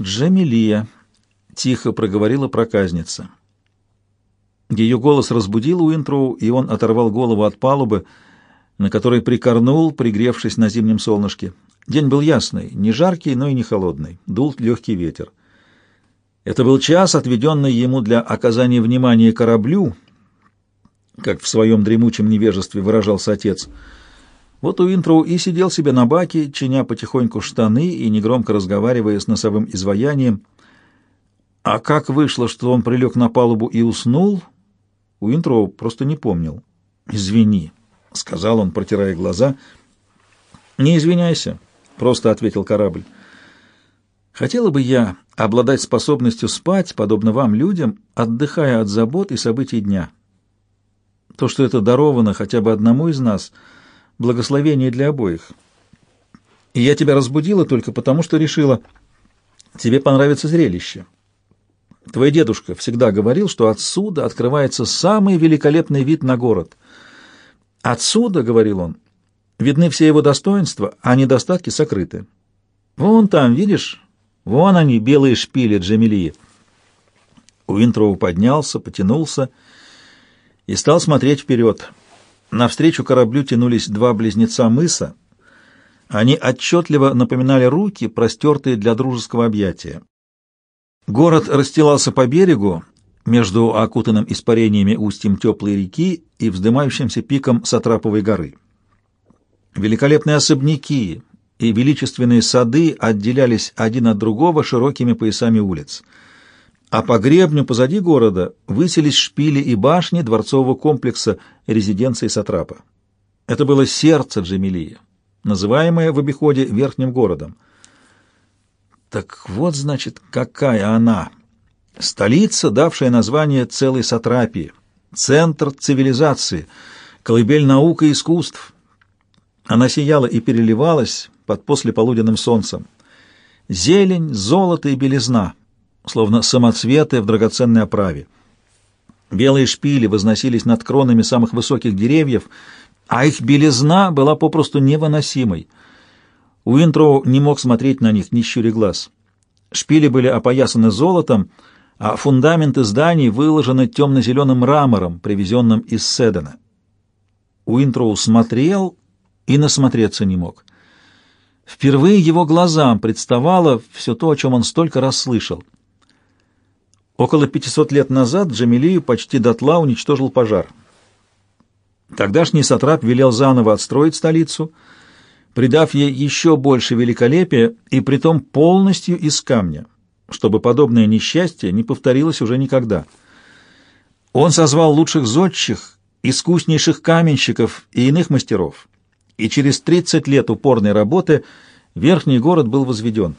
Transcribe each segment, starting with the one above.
Джамилия, тихо проговорила проказница. Ее голос разбудил Уинтроу, и он оторвал голову от палубы, на которой прикорнул, пригревшись на зимнем солнышке. День был ясный, не жаркий, но и не холодный. Дул легкий ветер. Это был час, отведенный ему для оказания внимания кораблю, как в своем дремучем невежестве выражался отец. Вот Уинтроу и сидел себе на баке, чиня потихоньку штаны и негромко разговаривая с носовым изваянием. А как вышло, что он прилег на палубу и уснул, Уинтроу просто не помнил. «Извини», — сказал он, протирая глаза. «Не извиняйся», — просто ответил корабль. «Хотела бы я обладать способностью спать, подобно вам, людям, отдыхая от забот и событий дня. То, что это даровано хотя бы одному из нас, благословение для обоих. И я тебя разбудила только потому, что решила, тебе понравится зрелище». Твой дедушка всегда говорил, что отсюда открывается самый великолепный вид на город. Отсюда, — говорил он, — видны все его достоинства, а недостатки сокрыты. Вон там, видишь, вон они, белые шпили Джамилии. Уинтроу поднялся, потянулся и стал смотреть вперед. Навстречу кораблю тянулись два близнеца мыса. Они отчетливо напоминали руки, простертые для дружеского объятия. Город расстилался по берегу, между окутанным испарениями устьем теплой реки и вздымающимся пиком Сатраповой горы. Великолепные особняки и величественные сады отделялись один от другого широкими поясами улиц, а по гребню позади города высились шпили и башни дворцового комплекса резиденции Сатрапа. Это было сердце Джемилии, называемое в обиходе верхним городом – так вот, значит, какая она. Столица, давшая название целой сатрапии, центр цивилизации, колыбель наук и искусств. Она сияла и переливалась под послеполуденным солнцем. Зелень, золото и белизна, словно самоцветы в драгоценной оправе. Белые шпили возносились над кронами самых высоких деревьев, а их белизна была попросту невыносимой — Уинтроу не мог смотреть на них, не щуря глаз. Шпили были опоясаны золотом, а фундаменты зданий выложены темно-зеленым мрамором, привезенным из Седена. Уинтроу смотрел и насмотреться не мог. Впервые его глазам представало все то, о чем он столько раз слышал. Около 500 лет назад Джамилию почти дотла уничтожил пожар. Тогдашний сатрап велел заново отстроить столицу — придав ей еще больше великолепия и притом полностью из камня, чтобы подобное несчастье не повторилось уже никогда. Он созвал лучших зодчих, искуснейших каменщиков и иных мастеров, и через 30 лет упорной работы верхний город был возведен.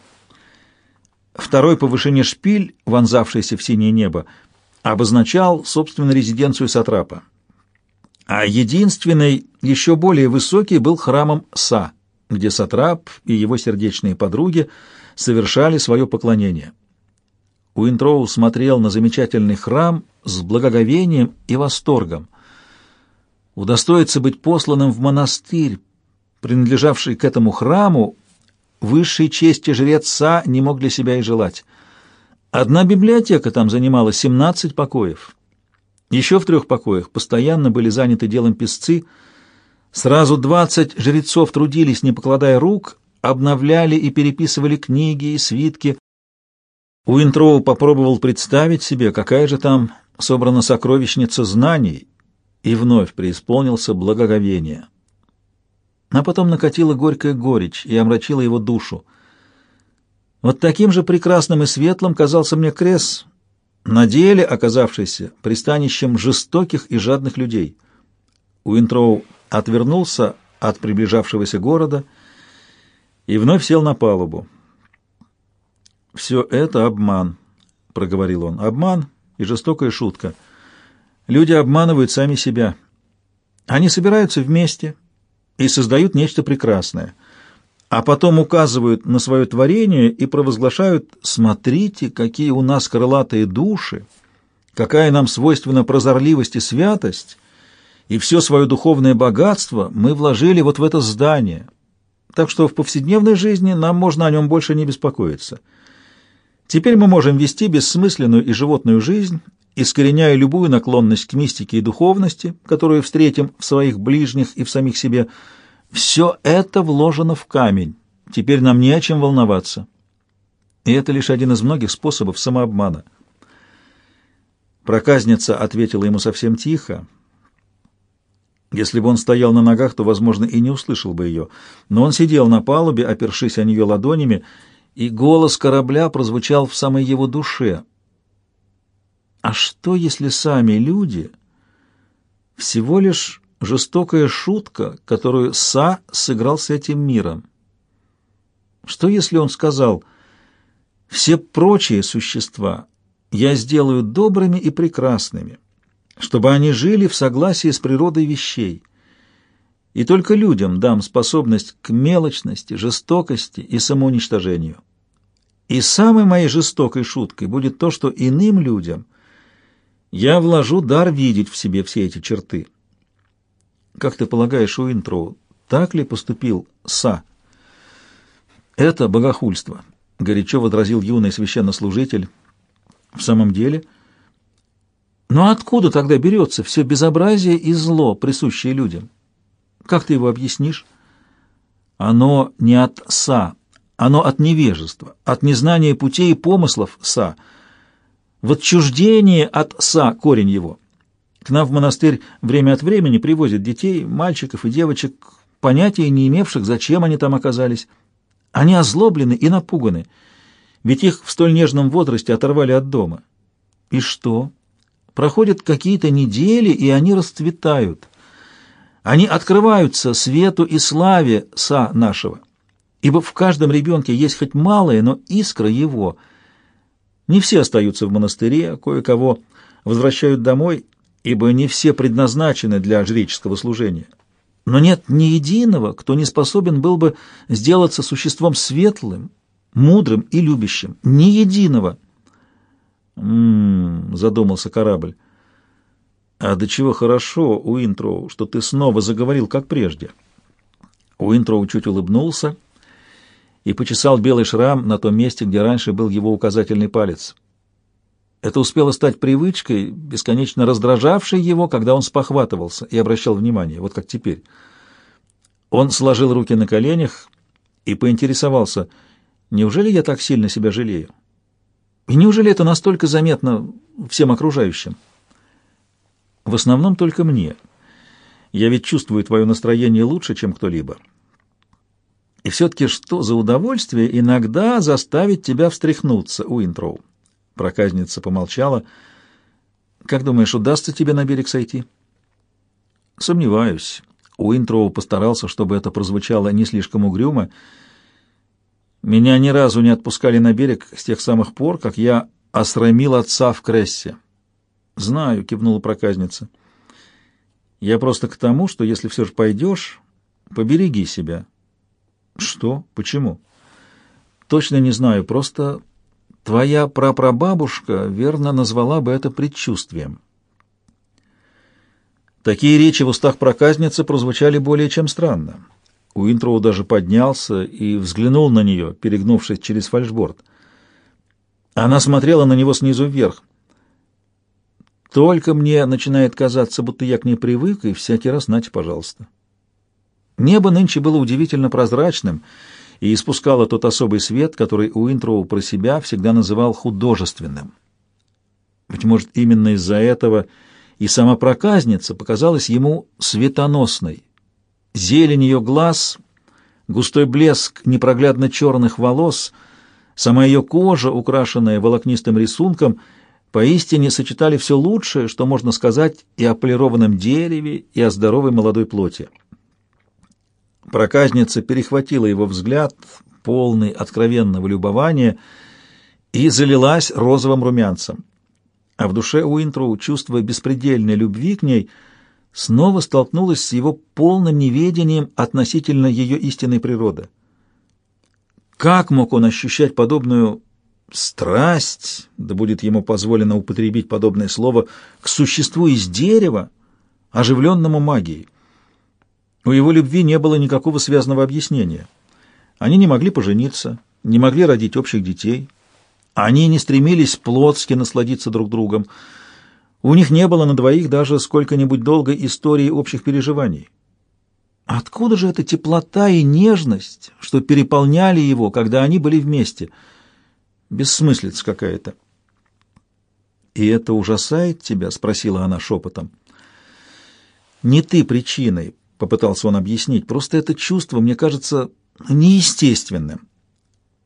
Второй по вышине шпиль, вонзавшийся в синее небо, обозначал, собственно, резиденцию Сатрапа. А единственный, еще более высокий, был храмом Са — где Сатрап и его сердечные подруги совершали свое поклонение. Уинтроу смотрел на замечательный храм с благоговением и восторгом. Удостоиться быть посланным в монастырь, принадлежавший к этому храму, высшей чести жреца не мог для себя и желать. Одна библиотека там занимала 17 покоев. Еще в трех покоях постоянно были заняты делом песцы — Сразу двадцать жрецов трудились, не покладая рук, обновляли и переписывали книги и свитки. Уинтроу попробовал представить себе, какая же там собрана сокровищница знаний, и вновь преисполнился благоговение. А потом накатила горькая горечь и омрачила его душу. Вот таким же прекрасным и светлым казался мне Крес, на деле оказавшийся пристанищем жестоких и жадных людей. Уинтроу отвернулся от приближавшегося города и вновь сел на палубу. «Все это обман», — проговорил он. «Обман и жестокая шутка. Люди обманывают сами себя. Они собираются вместе и создают нечто прекрасное, а потом указывают на свое творение и провозглашают «Смотрите, какие у нас крылатые души, какая нам свойственна прозорливость и святость» и все свое духовное богатство мы вложили вот в это здание, так что в повседневной жизни нам можно о нем больше не беспокоиться. Теперь мы можем вести бессмысленную и животную жизнь, искореняя любую наклонность к мистике и духовности, которую встретим в своих ближних и в самих себе. Все это вложено в камень. Теперь нам не о чем волноваться. И это лишь один из многих способов самообмана. Проказница ответила ему совсем тихо. Если бы он стоял на ногах, то, возможно, и не услышал бы ее. Но он сидел на палубе, опершись о нее ладонями, и голос корабля прозвучал в самой его душе. А что, если сами люди всего лишь жестокая шутка, которую Са сыграл с этим миром? Что, если он сказал, «Все прочие существа я сделаю добрыми и прекрасными, чтобы они жили в согласии с природой вещей, и только людям дам способность к мелочности, жестокости и самоуничтожению. И самой моей жестокой шуткой будет то, что иным людям я вложу дар видеть в себе все эти черты. Как ты полагаешь, Уинтроу, так ли поступил Са? Это богохульство, горячо возразил юный священнослужитель. В самом деле... Но откуда тогда берется все безобразие и зло, присущее людям? Как ты его объяснишь? Оно не от Са, оно от невежества, от незнания путей и помыслов Са. В отчуждении от Са корень его. К нам в монастырь время от времени привозят детей, мальчиков и девочек, понятия не имевших, зачем они там оказались. Они озлоблены и напуганы, ведь их в столь нежном возрасте оторвали от дома. И что? Проходят какие-то недели, и они расцветают. Они открываются свету и славе Са нашего ибо в каждом ребенке есть хоть малая, но искра его. Не все остаются в монастыре, кое-кого возвращают домой, ибо не все предназначены для жреческого служения. Но нет ни единого, кто не способен был бы сделаться существом светлым, мудрым и любящим. Ни единого. «М-м-м», задумался корабль. «А до чего хорошо, Уинтроу, что ты снова заговорил, как прежде». Уинтроу чуть улыбнулся и почесал белый шрам на том месте, где раньше был его указательный палец. Это успело стать привычкой, бесконечно раздражавшей его, когда он спохватывался и обращал внимание, вот как теперь. Он сложил руки на коленях и поинтересовался, неужели я так сильно себя жалею? И неужели это настолько заметно всем окружающим? В основном только мне. Я ведь чувствую твое настроение лучше, чем кто-либо. И все-таки что за удовольствие иногда заставить тебя встряхнуться, Уинтроу? Проказница помолчала. Как думаешь, удастся тебе на берег сойти? Сомневаюсь. Уинтроу постарался, чтобы это прозвучало не слишком угрюмо. Меня ни разу не отпускали на берег с тех самых пор, как я осрамил отца в Крессе. Знаю, кивнула проказница. Я просто к тому, что если все же пойдешь, побереги себя. Что? Почему? Точно не знаю, просто твоя прапрабабушка верно назвала бы это предчувствием. Такие речи в устах проказницы прозвучали более чем странно. Уинтроу даже поднялся и взглянул на нее, перегнувшись через фальшборд. Она смотрела на него снизу вверх. Только мне начинает казаться, будто я к ней привык, и всякий раз нате, пожалуйста. Небо нынче было удивительно прозрачным и испускало тот особый свет, который Уинтроу про себя всегда называл художественным. Быть может, именно из-за этого и сама проказница показалась ему светоносной. Зелень ее глаз, густой блеск непроглядно черных волос, сама ее кожа, украшенная волокнистым рисунком, поистине сочетали все лучшее, что можно сказать и о полированном дереве, и о здоровой молодой плоти. Проказница перехватила его взгляд, полный откровенного любования, и залилась розовым румянцем. А в душе Уинтроу, чувствуя беспредельной любви к ней, снова столкнулась с его полным неведением относительно ее истинной природы. Как мог он ощущать подобную страсть, да будет ему позволено употребить подобное слово, к существу из дерева, оживленному магией? У его любви не было никакого связанного объяснения. Они не могли пожениться, не могли родить общих детей. Они не стремились плотски насладиться друг другом. У них не было на двоих даже сколько-нибудь долгой истории общих переживаний. Откуда же эта теплота и нежность, что переполняли его, когда они были вместе? Бессмыслица какая-то. «И это ужасает тебя?» — спросила она шепотом. «Не ты причиной», — попытался он объяснить, — «просто это чувство мне кажется неестественным.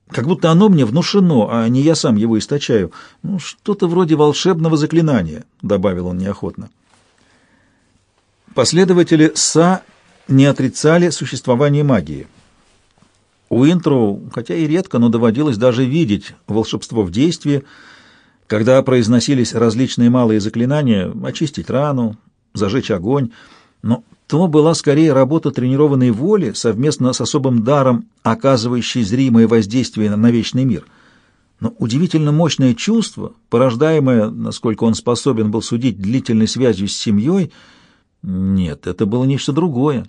Как будто оно мне внушено, а не я сам его источаю. Ну, что-то вроде волшебного заклинания», — добавил он неохотно. Последователи Са не отрицали существование магии. Уинтроу, хотя и редко, но доводилось даже видеть волшебство в действии, когда произносились различные малые заклинания «очистить рану», «зажечь огонь», но то была скорее работа тренированной воли совместно с особым даром, оказывающей зримое воздействие на вечный мир. Но удивительно мощное чувство, порождаемое, насколько он способен был судить, длительной связью с семьей, нет, это было нечто другое.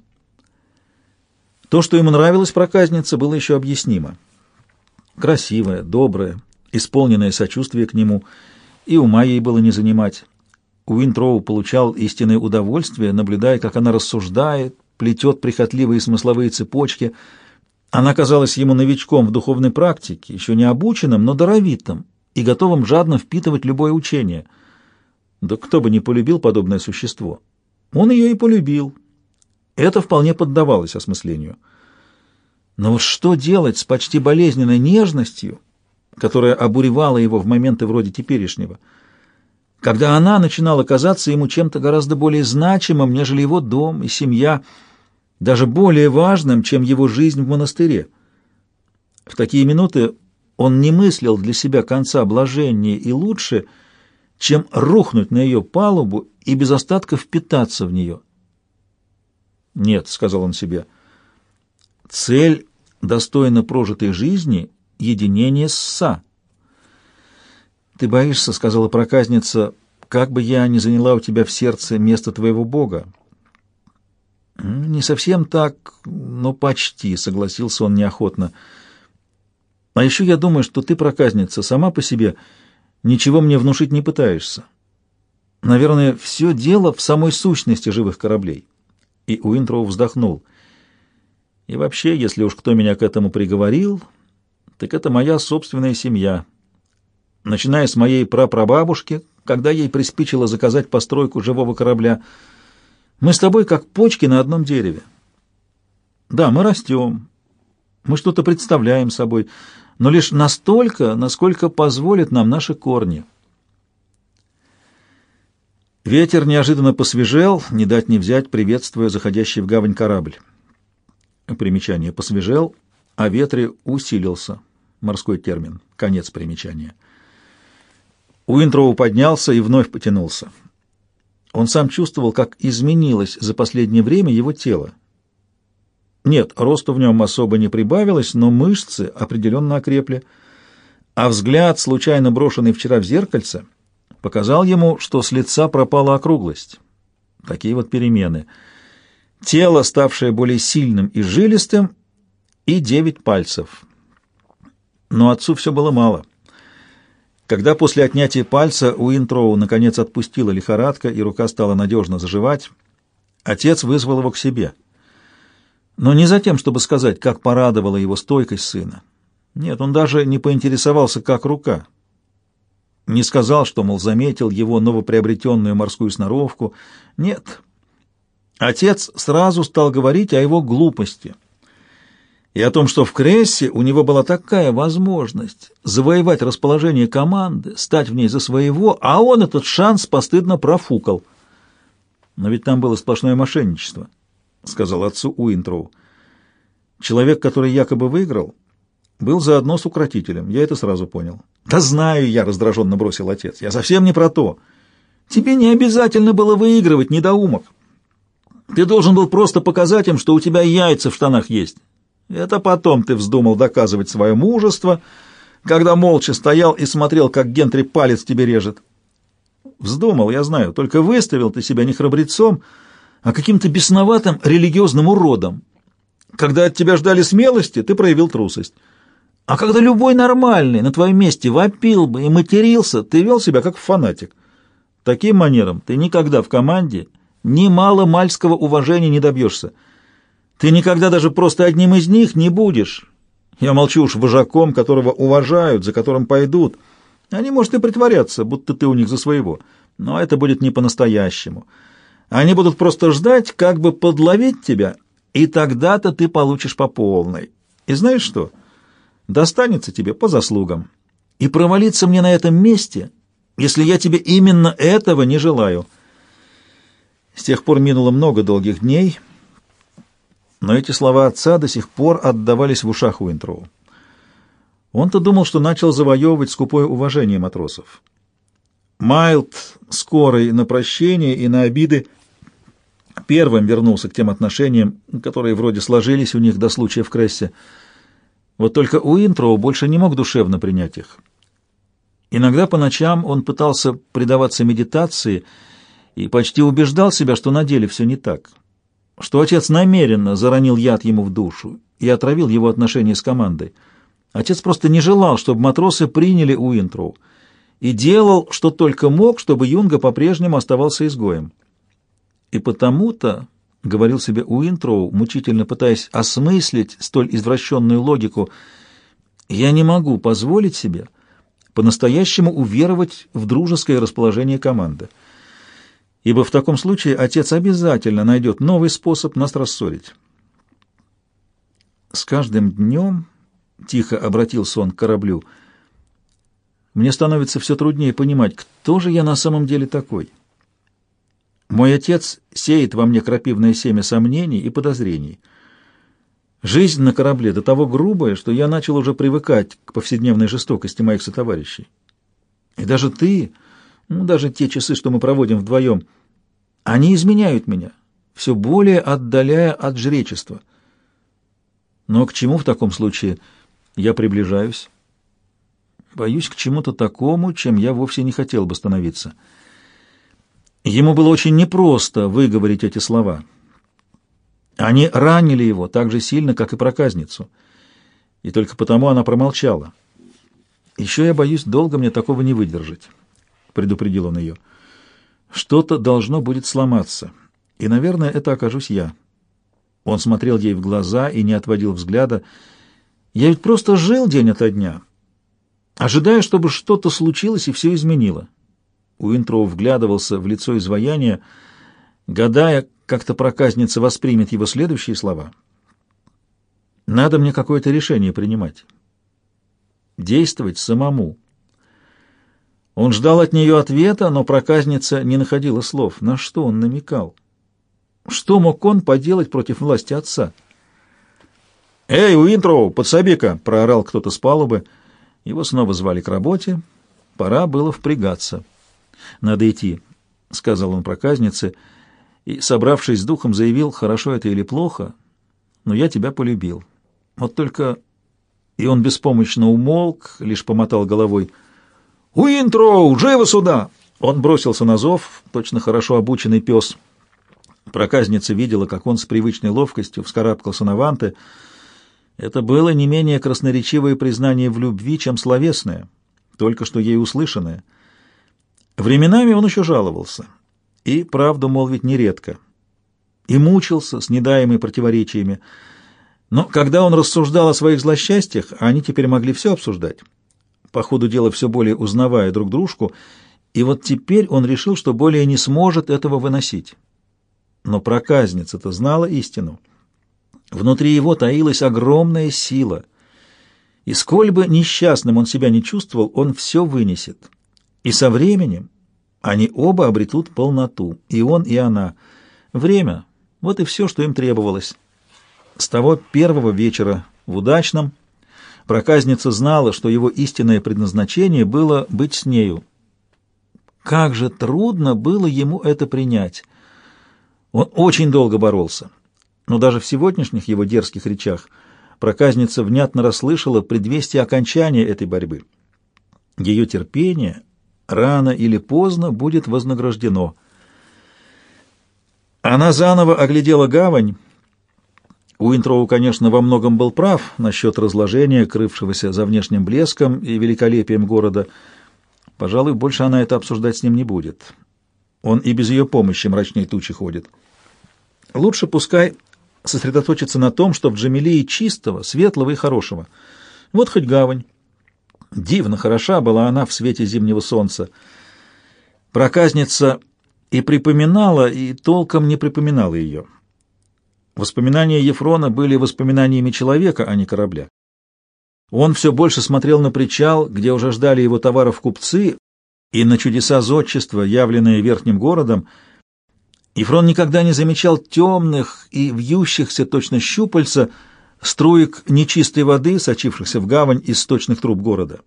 То, что ему нравилось проказница, было еще объяснимо. Красивая, добрая, исполненное сочувствие к нему, и ума ей было не занимать. Уинтроу получал истинное удовольствие, наблюдая, как она рассуждает, плетет прихотливые смысловые цепочки. Она казалась ему новичком в духовной практике, еще не обученным, но даровитым и готовым жадно впитывать любое учение. Да кто бы не полюбил подобное существо? Он ее и полюбил, это вполне поддавалось осмыслению. Но вот что делать с почти болезненной нежностью, которая обуревала его в моменты вроде теперешнего, когда она начинала казаться ему чем-то гораздо более значимым, нежели его дом и семья, даже более важным, чем его жизнь в монастыре. В такие минуты он не мыслил для себя конца блажения и лучше, чем рухнуть на ее палубу и без остатка впитаться в нее. «Нет», — сказал он себе, — «цель достойно прожитой жизни — единение с Са». «Ты боишься», — сказала проказница, — «как бы я ни заняла у тебя в сердце место твоего Бога». «Не совсем так, но почти», — согласился он неохотно. «А еще я думаю, что ты, проказница, сама по себе ничего мне внушить не пытаешься. Наверное, все дело в самой сущности живых кораблей» и Уинтроу вздохнул. «И вообще, если уж кто меня к этому приговорил, так это моя собственная семья. Начиная с моей прапрабабушки, когда ей приспичило заказать постройку живого корабля, мы с тобой как почки на одном дереве. Да, мы растем, мы что-то представляем собой, но лишь настолько, насколько позволят нам наши корни». Ветер неожиданно посвежел, не дать не взять, приветствуя заходящий в гавань корабль. Примечание «посвежел», а ветре усилился. Морской термин. Конец примечания. Уинтроу поднялся и вновь потянулся. Он сам чувствовал, как изменилось за последнее время его тело. Нет, росту в нем особо не прибавилось, но мышцы определенно окрепли, а взгляд, случайно брошенный вчера в зеркальце — показал ему, что с лица пропала округлость. Такие вот перемены. Тело, ставшее более сильным и жилистым, и девять пальцев. Но отцу все было мало. Когда после отнятия пальца у Интроу наконец отпустила лихорадка и рука стала надежно заживать, отец вызвал его к себе. Но не за тем, чтобы сказать, как порадовала его стойкость сына. Нет, он даже не поинтересовался, как рука — не сказал, что, мол, заметил его новоприобретенную морскую сноровку. Нет. Отец сразу стал говорить о его глупости и о том, что в Крессе у него была такая возможность завоевать расположение команды, стать в ней за своего, а он этот шанс постыдно профукал. Но ведь там было сплошное мошенничество, — сказал отцу Уинтроу. Человек, который якобы выиграл, был заодно с укротителем, я это сразу понял. «Да знаю я», — раздраженно бросил отец, — «я совсем не про то. Тебе не обязательно было выигрывать, недоумок. Ты должен был просто показать им, что у тебя яйца в штанах есть. Это потом ты вздумал доказывать свое мужество, когда молча стоял и смотрел, как Гентри палец тебе режет. Вздумал, я знаю, только выставил ты себя не храбрецом, а каким-то бесноватым религиозным уродом. Когда от тебя ждали смелости, ты проявил трусость». А когда любой нормальный на твоем месте вопил бы и матерился, ты вел себя как фанатик. Таким манером ты никогда в команде ни мало мальского уважения не добьешься. Ты никогда даже просто одним из них не будешь. Я молчу уж вожаком, которого уважают, за которым пойдут. Они, может, и притворятся, будто ты у них за своего, но это будет не по-настоящему. Они будут просто ждать, как бы подловить тебя, и тогда-то ты получишь по полной. И знаешь что? достанется тебе по заслугам. И провалиться мне на этом месте, если я тебе именно этого не желаю. С тех пор минуло много долгих дней, но эти слова отца до сих пор отдавались в ушах Уинтроу. Он-то думал, что начал завоевывать скупое уважение матросов. Майлд, скорый на прощение и на обиды, первым вернулся к тем отношениям, которые вроде сложились у них до случая в Крессе. Вот только Уинтроу больше не мог душевно принять их. Иногда по ночам он пытался предаваться медитации и почти убеждал себя, что на деле все не так, что отец намеренно заронил яд ему в душу и отравил его отношения с командой. Отец просто не желал, чтобы матросы приняли Уинтроу, и делал, что только мог, чтобы Юнга по-прежнему оставался изгоем. И потому-то — говорил себе Уинтроу, мучительно пытаясь осмыслить столь извращенную логику, — «я не могу позволить себе по-настоящему уверовать в дружеское расположение команды, ибо в таком случае отец обязательно найдет новый способ нас рассорить». С каждым днем, — тихо обратился он к кораблю, — мне становится все труднее понимать, кто же я на самом деле такой. — мой отец сеет во мне крапивное семя сомнений и подозрений. Жизнь на корабле до того грубая, что я начал уже привыкать к повседневной жестокости моих сотоварищей. И даже ты, ну, даже те часы, что мы проводим вдвоем, они изменяют меня, все более отдаляя от жречества. Но к чему в таком случае я приближаюсь? Боюсь, к чему-то такому, чем я вовсе не хотел бы становиться». Ему было очень непросто выговорить эти слова. Они ранили его так же сильно, как и проказницу, и только потому она промолчала. «Еще я боюсь долго мне такого не выдержать», — предупредил он ее. «Что-то должно будет сломаться, и, наверное, это окажусь я». Он смотрел ей в глаза и не отводил взгляда. «Я ведь просто жил день ото дня, ожидая, чтобы что-то случилось и все изменило. Уинтроу вглядывался в лицо изваяния, гадая, как-то проказница воспримет его следующие слова. «Надо мне какое-то решение принимать. Действовать самому». Он ждал от нее ответа, но проказница не находила слов. На что он намекал? Что мог он поделать против власти отца? «Эй, Уинтроу, подсоби-ка!» — проорал кто-то с палубы. Его снова звали к работе. Пора было впрягаться. «Надо идти», — сказал он проказнице, и, собравшись с духом, заявил, «Хорошо это или плохо, но я тебя полюбил. Вот только...» И он беспомощно умолк, лишь помотал головой. «Уинтроу, живо сюда!» Он бросился на зов, точно хорошо обученный пес. Проказница видела, как он с привычной ловкостью вскарабкался на ванты. Это было не менее красноречивое признание в любви, чем словесное, только что ей услышанное — Временами он еще жаловался, и правду молвить нередко, и мучился с недаемыми противоречиями. Но когда он рассуждал о своих злосчастьях, они теперь могли все обсуждать, по ходу дела все более узнавая друг дружку, и вот теперь он решил, что более не сможет этого выносить. Но проказница-то знала истину. Внутри его таилась огромная сила, и сколь бы несчастным он себя не чувствовал, он все вынесет. И со временем они оба обретут полноту, и он, и она. Время — вот и все, что им требовалось. С того первого вечера в удачном проказница знала, что его истинное предназначение было быть с нею. Как же трудно было ему это принять. Он очень долго боролся, но даже в сегодняшних его дерзких речах проказница внятно расслышала предвестие окончания этой борьбы. Ее терпение рано или поздно будет вознаграждено. Она заново оглядела гавань. Уинтроу, конечно, во многом был прав насчет разложения, крывшегося за внешним блеском и великолепием города. Пожалуй, больше она это обсуждать с ним не будет. Он и без ее помощи мрачнее тучи ходит. Лучше пускай сосредоточиться на том, что в Джамилии чистого, светлого и хорошего. Вот хоть гавань. Дивно хороша была она в свете зимнего солнца. Проказница и припоминала, и толком не припоминала ее. Воспоминания Ефрона были воспоминаниями человека, а не корабля. Он все больше смотрел на причал, где уже ждали его товаров купцы, и на чудеса зодчества, явленные верхним городом. Ефрон никогда не замечал темных и вьющихся точно щупальца струек нечистой воды, сочившихся в гавань из сточных труб города.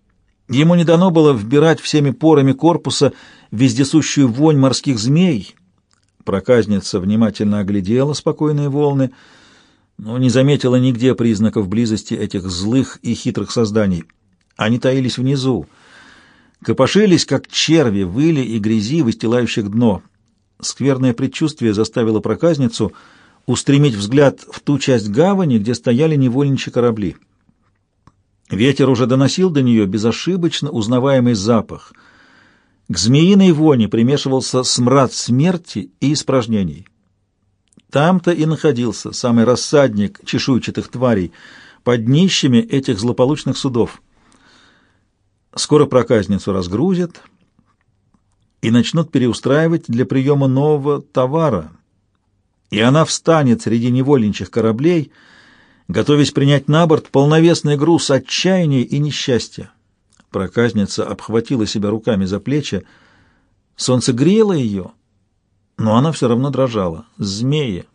Ему не дано было вбирать всеми порами корпуса вездесущую вонь морских змей. Проказница внимательно оглядела спокойные волны, но не заметила нигде признаков близости этих злых и хитрых созданий. Они таились внизу, копошились, как черви, выли и грязи, выстилающих дно. Скверное предчувствие заставило проказницу устремить взгляд в ту часть гавани, где стояли невольничьи корабли. Ветер уже доносил до нее безошибочно узнаваемый запах. К змеиной воне примешивался смрад смерти и испражнений. Там-то и находился самый рассадник чешуйчатых тварей под днищами этих злополучных судов. Скоро проказницу разгрузят и начнут переустраивать для приема нового товара, и она встанет среди невольничьих кораблей — готовясь принять на борт полновесный груз отчаяния и несчастья. Проказница обхватила себя руками за плечи. Солнце грело ее, но она все равно дрожала. Змеи!